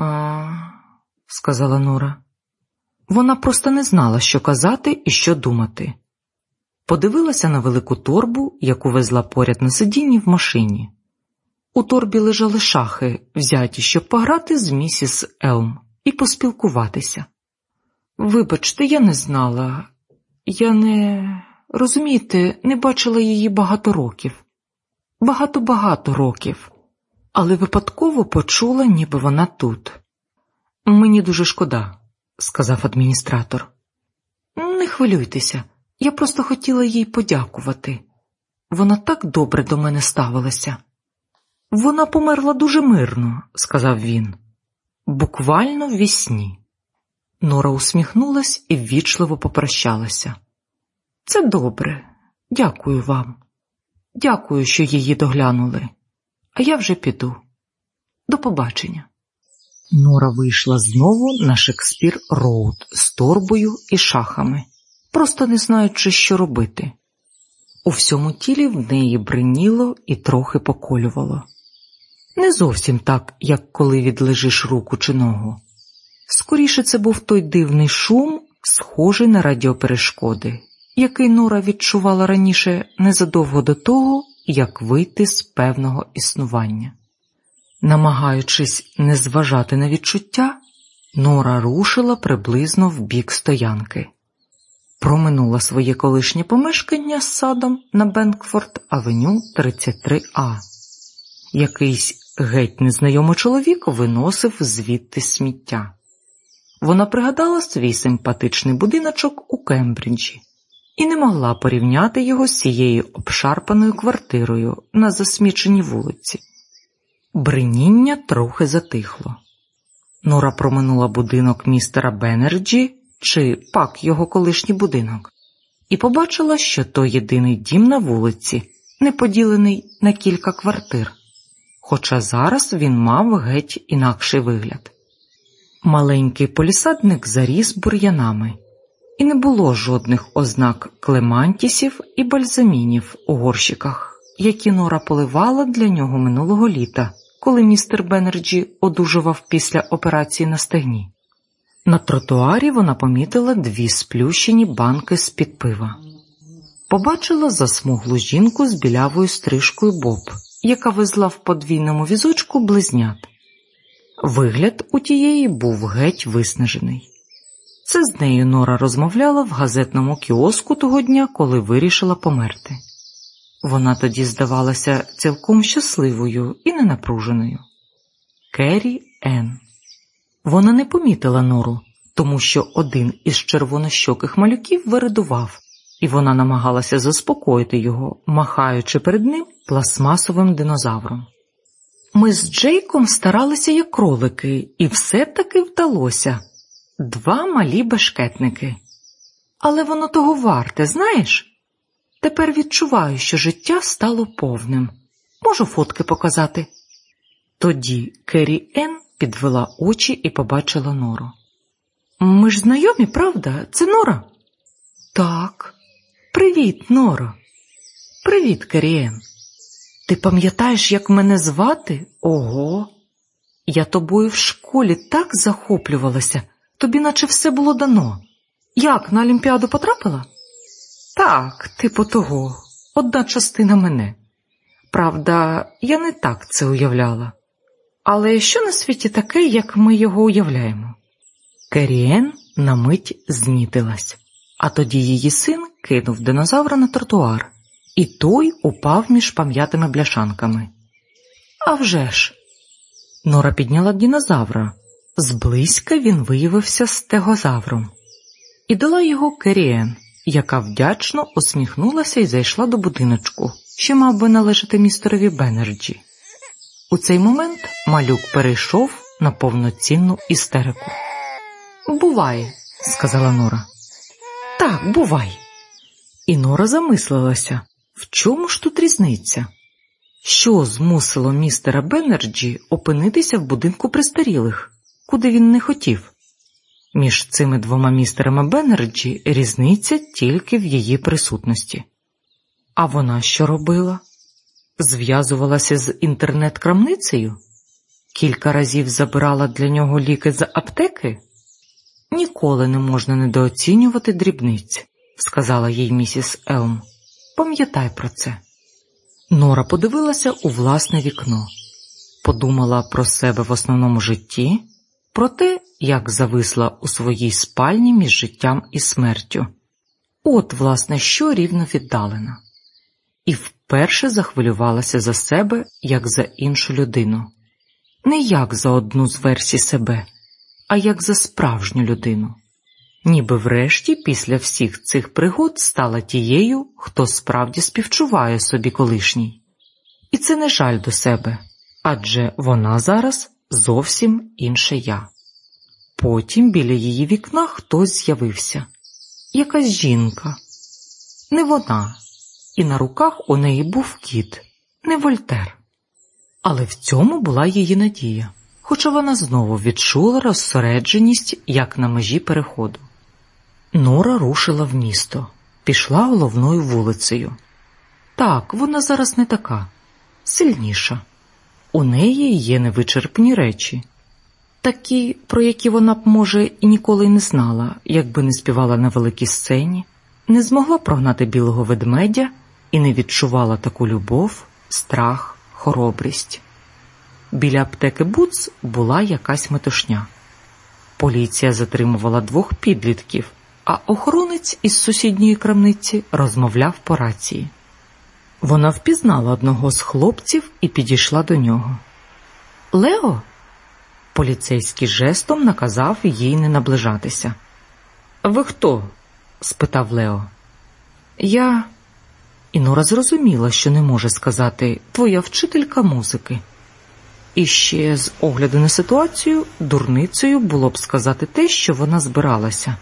А, сказала Нора. Вона просто не знала, що казати і що думати. Подивилася на велику торбу, яку везла поряд на сидінні в машині. У торбі лежали шахи, взяті, щоб пограти з місіс Елм і поспілкуватися. Вибачте, я не знала, я не розумієте, не бачила її багато років, багато-багато років, але випадково почула, ніби вона тут. Мені дуже шкода, сказав адміністратор. Не хвилюйтеся, я просто хотіла їй подякувати. Вона так добре до мене ставилася. Вона померла дуже мирно, сказав він, буквально в вісні. Нора усміхнулась і ввічливо попрощалася. Це добре, дякую вам. Дякую, що її доглянули, а я вже піду. До побачення. Нора вийшла знову на Шекспір Роуд з торбою і шахами, просто не знаючи, що робити. У всьому тілі в неї бриніло і трохи поколювало. Не зовсім так, як коли відлежиш руку чи ногу. Скоріше це був той дивний шум, схожий на радіоперешкоди, який Нора відчувала раніше незадовго до того, як вийти з певного існування. Намагаючись не зважати на відчуття, Нора рушила приблизно в бік стоянки. Проминула своє колишнє помешкання з садом на Бенкфорд Авеню 33А. Якийсь геть незнайомий чоловік виносив звідти сміття. Вона пригадала свій симпатичний будиночок у Кембриджі і не могла порівняти його з цією обшарпаною квартирою на засміченій вулиці. Бриніння трохи затихло. Нора проминула будинок містера Беннерджі, чи пак його колишній будинок, і побачила, що то єдиний дім на вулиці, не поділений на кілька квартир, хоча зараз він мав геть інакший вигляд. Маленький полісадник заріс бур'янами, і не було жодних ознак клематисів і бальзамінів у горщиках, які Нора поливала для нього минулого літа, коли містер Беннерджі одужував після операції на стегні. На тротуарі вона помітила дві сплющені банки з-під пива. Побачила засмуглу жінку з білявою стрижкою Боб, яка везла в подвійному візочку близнят. Вигляд у тієї був геть виснажений. Це з нею Нора розмовляла в газетному кіоску того дня, коли вирішила померти. Вона тоді здавалася цілком щасливою і ненапруженою. Керрі Енн. Вона не помітила нору, тому що один із червонощоких малюків вирадував, і вона намагалася заспокоїти його, махаючи перед ним пластмасовим динозавром. Ми з Джейком старалися як кролики, і все таки вдалося два малі бешкетники. Але воно того варте, знаєш? Тепер відчуваю, що життя стало повним. Можу фотки показати. Тоді Керрі Енн підвела очі і побачила Нору. Ми ж знайомі, правда? Це Нора? Так. Привіт, Норо. Привіт, Керріен. Ти пам'ятаєш, як мене звати? Ого. Я тобою в школі так захоплювалася, тобі наче все було дано. Як на Олімпіаду потрапила? Так, типу того, одна частина мене. Правда, я не так це уявляла. Але що на світі таке, як ми його уявляємо? Керіен на мить знітилась, а тоді її син кинув динозавра на тротуар, і той упав між пам'ятими бляшанками. «А вже ж!» Нора підняла динозавра. Зблизька він виявився стегозавром, і дала його Керрі-Енн, яка вдячно усміхнулася і зайшла до будиночку, що мав би належати містерові Беннерджі. У цей момент малюк перейшов на повноцінну істерику. Бувай, сказала Нора. Так, бувай. І Нора замислилася, в чому ж тут різниця? Що змусило містера Беннерджі опинитися в будинку престарілих, куди він не хотів? Між цими двома містерами Беннерджі різниця тільки в її присутності. А вона що робила? Зв'язувалася з інтернет-крамницею? Кілька разів забирала для нього ліки з аптеки? Ніколи не можна недооцінювати дрібниць, сказала їй місіс Елм. Пам'ятай про це. Нора подивилася у власне вікно, подумала про себе в основному житті, про те, як зависла у своїй спальні між життям і смертю. От, власне, що рівно віддалена, і вперше захвилювалася за себе як за іншу людину, не як за одну з версій себе, а як за справжню людину, ніби врешті після всіх цих пригод стала тією, хто справді співчуває собі колишній. І це не жаль до себе, адже вона зараз зовсім інше я. Потім біля її вікна хтось з'явився якась жінка, не вона, і на руках у неї був кіт, не Вольтер. Але в цьому була її надія, хоча вона знову відчула розсередженість як на межі переходу. Нора рушила в місто, пішла головною вулицею. Так, вона зараз не така, сильніша. У неї є невичерпні речі, такі, про які вона б, може, і ніколи не знала, якби не співала на великій сцені, не змогла прогнати білого ведмедя і не відчувала таку любов, страх, хоробрість. Біля аптеки Буц була якась метушня. Поліція затримувала двох підлітків, а охоронець із сусідньої крамниці розмовляв по рації. Вона впізнала одного з хлопців і підійшла до нього. Лео? Поліцейський жестом наказав їй не наближатися. Ви хто? спитав Лео. Я. Інора зрозуміла, що не може сказати твоя вчителька музики. І ще з огляду на ситуацію дурницею було б сказати те, що вона збиралася.